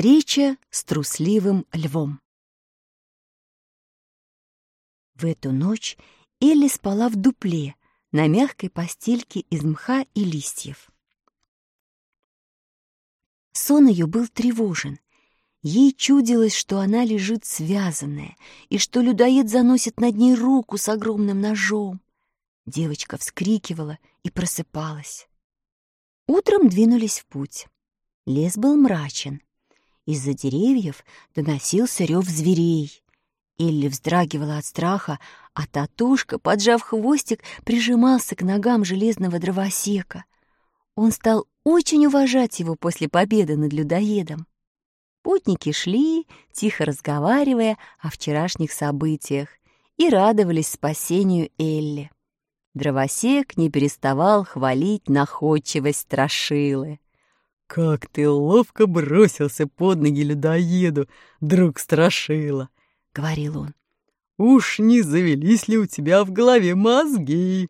Встреча с трусливым львом. В эту ночь Элли спала в дупле на мягкой постельке из мха и листьев. Сон ее был тревожен. Ей чудилось, что она лежит связанная, и что людоед заносит над ней руку с огромным ножом. Девочка вскрикивала и просыпалась. Утром двинулись в путь. Лес был мрачен. Из-за деревьев доносился рев зверей. Элли вздрагивала от страха, а Татушка, поджав хвостик, прижимался к ногам железного дровосека. Он стал очень уважать его после победы над людоедом. Путники шли, тихо разговаривая о вчерашних событиях, и радовались спасению Элли. Дровосек не переставал хвалить находчивость Страшилы. «Как ты ловко бросился под ноги людоеду, друг Страшила!» — говорил он. «Уж не завелись ли у тебя в голове мозги?»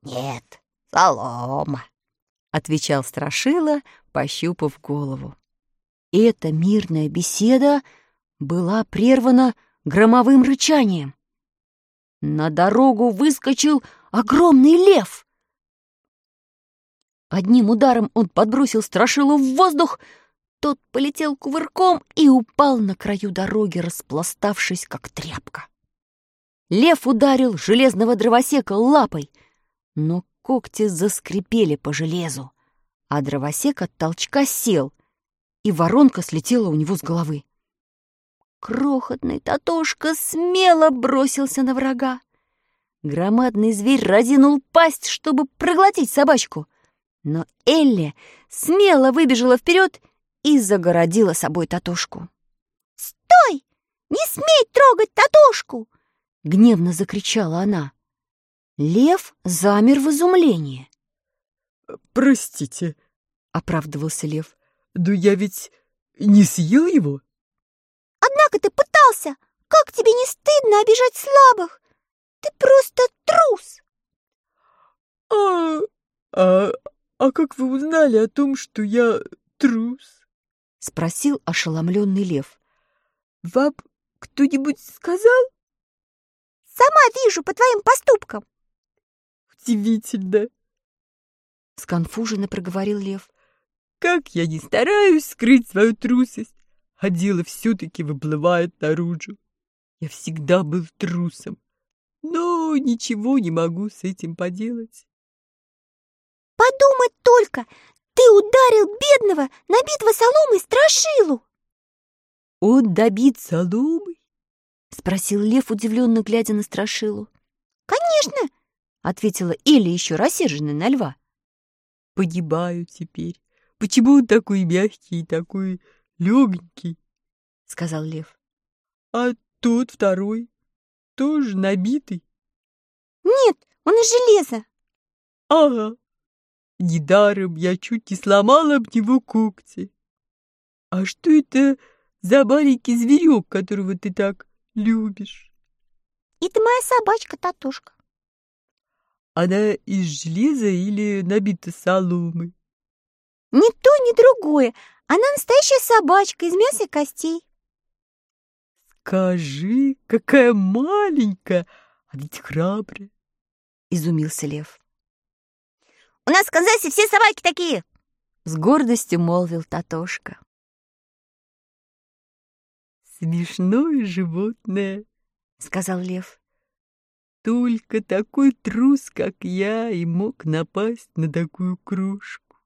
«Нет, солома», — отвечал Страшила, пощупав голову. Эта мирная беседа была прервана громовым рычанием. На дорогу выскочил огромный лев. Одним ударом он подбросил страшилу в воздух, тот полетел кувырком и упал на краю дороги, распластавшись, как тряпка. Лев ударил железного дровосека лапой, но когти заскрипели по железу, а дровосек от толчка сел, и воронка слетела у него с головы. Крохотный Татошка смело бросился на врага. Громадный зверь разинул пасть, чтобы проглотить собачку — но Элли смело выбежала вперед и загородила собой Татушку. «Стой! Не смей трогать Татушку!» — гневно закричала она. Лев замер в изумлении. «Простите», — оправдывался лев, — «да я ведь не съел его». «Однако ты пытался! Как тебе не стыдно обижать слабых? Ты просто трус!» «А... а... «А как вы узнали о том, что я трус?» — спросил ошеломленный лев. «Вам кто-нибудь сказал?» «Сама вижу по твоим поступкам». «Удивительно!» — сконфуженно проговорил лев. «Как я не стараюсь скрыть свою трусость, а дело все-таки выплывает наружу. Я всегда был трусом, но ничего не могу с этим поделать». Подумать только, ты ударил бедного, набитого соломой страшилу. Он добит соломой? Спросил лев, удивленно глядя на страшилу. Конечно, ответила Элли, еще рассерженная на льва. Погибаю теперь. Почему он такой мягкий и такой легенький? Сказал лев. А тот второй тоже набитый? Нет, он из железа. Ага, Недаром я чуть не сломала об него когти. А что это за маленький зверек, которого ты так любишь? Это моя собачка Татушка. Она из железа или набита соломой? Ни то, ни другое. Она настоящая собачка из мяса и костей. Скажи, какая маленькая, а ведь храбрая, — изумился лев. У нас в Канзасе все собаки такие!» С гордостью молвил Татошка. «Смешное животное», — сказал лев. «Только такой трус, как я, и мог напасть на такую крошку».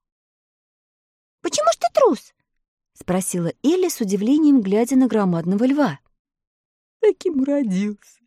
«Почему ж ты трус?» — спросила Элли с удивлением, глядя на громадного льва. «Таким родился.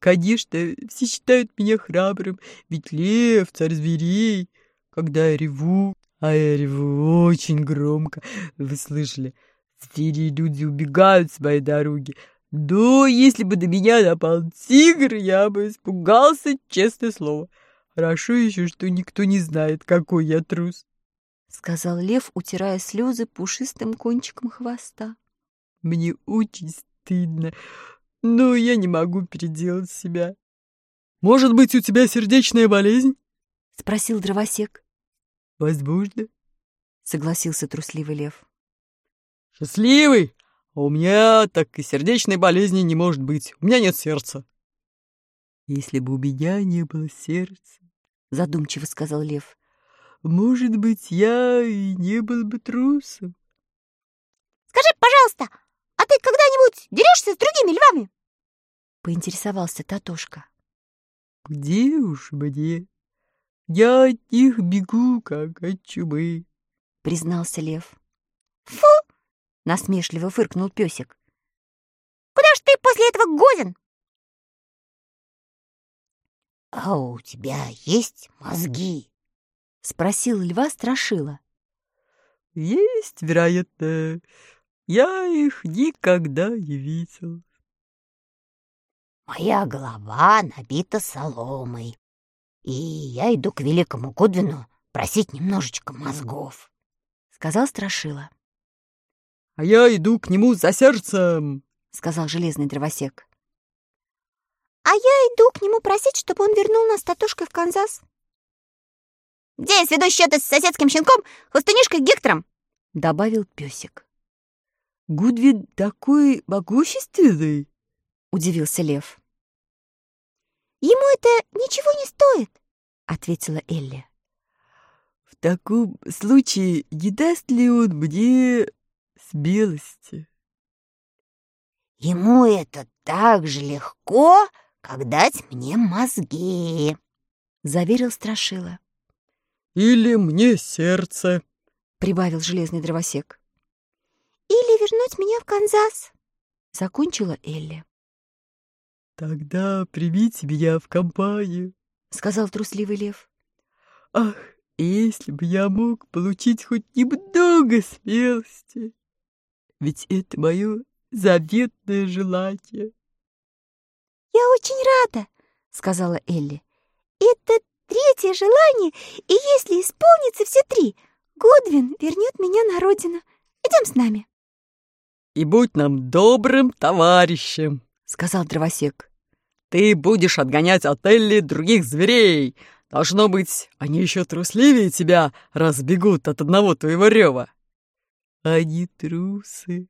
Конечно, все считают меня храбрым, ведь лев — царь зверей, когда я реву, а я реву очень громко, вы слышали, звери и люди убегают с моей дороги. Да, если бы на меня напал тигр, я бы испугался, честное слово. Хорошо еще, что никто не знает, какой я трус. — сказал лев, утирая слезы пушистым кончиком хвоста. — Мне очень стыдно, но я не могу переделать себя. — Может быть, у тебя сердечная болезнь? — спросил дровосек. «Возможно», — согласился трусливый лев. счастливый, а у меня так и сердечной болезни не может быть. У меня нет сердца. Если бы у меня не было сердца, задумчиво сказал Лев, может быть, я и не был бы трусом. Скажи, пожалуйста, а ты когда-нибудь дерешься с другими львами? Поинтересовался Татошка. Где уж мне? Я от них бегу, как от чумы, признался Лев. Фу! Насмешливо фыркнул песик. Куда ж ты после этого годен? А у тебя есть мозги? — спросил льва Страшила. «Есть, вероятно. Я их никогда не видел». «Моя голова набита соломой, и я иду к великому Гудвину просить немножечко мозгов», — сказал Страшила. «А я иду к нему за сердцем», — сказал железный дровосек. «А я иду к нему просить, чтобы он вернул нас татушкой в Канзас», где я сведу счеты с соседским щенком, хвостунишкой Гектором?» — добавил песик. «Гудвин такой могущественный!» — удивился лев. «Ему это ничего не стоит», — ответила Элли. «В таком случае не даст ли он мне смелости?» «Ему это так же легко, как дать мне мозги», — заверил Страшила. Или мне сердце, — прибавил железный дровосек. Или вернуть меня в Канзас, — закончила Элли. Тогда примите меня в компанию, — сказал трусливый лев. Ах, если бы я мог получить хоть немного смелости, ведь это мое заветное желание. «Я очень рада», — сказала Элли. «Это третье желание, и если исполнится все три, Годвин вернет меня на родину. Идем с нами. И будь нам добрым товарищем, сказал дровосек. Ты будешь отгонять от Элли других зверей. Должно быть, они еще трусливее тебя, раз бегут от одного твоего рева. Они трусы,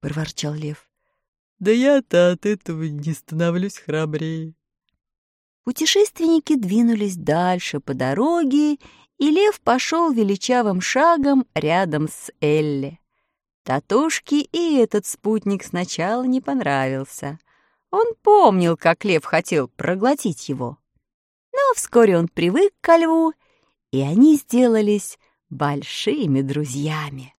проворчал лев. Да я-то от этого не становлюсь храбрее. Путешественники двинулись дальше по дороге, и лев пошел величавым шагом рядом с Элли. Татушке и этот спутник сначала не понравился. Он помнил, как лев хотел проглотить его. Но вскоре он привык ко льву, и они сделались большими друзьями.